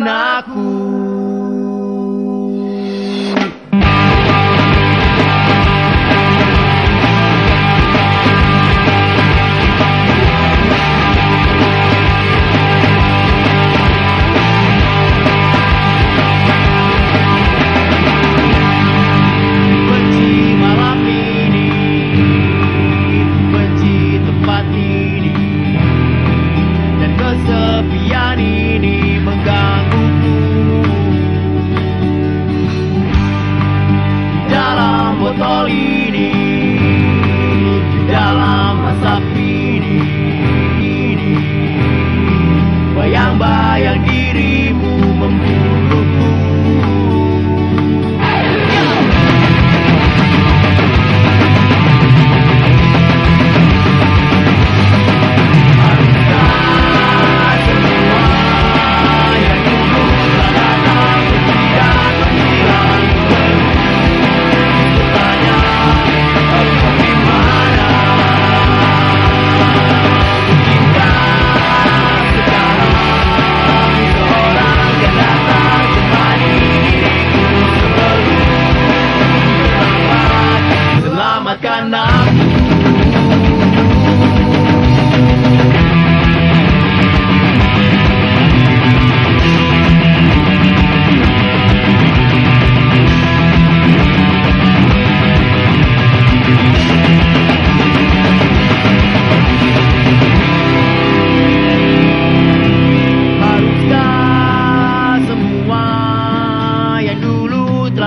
selamatkan Selamatkan aku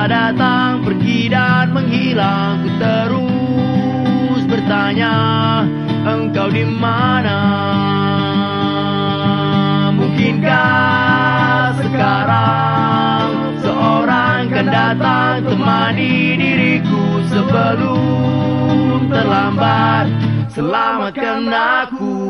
datang pergi dan menghilang Ku terus bertanya engkau di mana? Mungkinkah sekarang seorang kan datang temani diriku sebelum terlambat? Selamatkan aku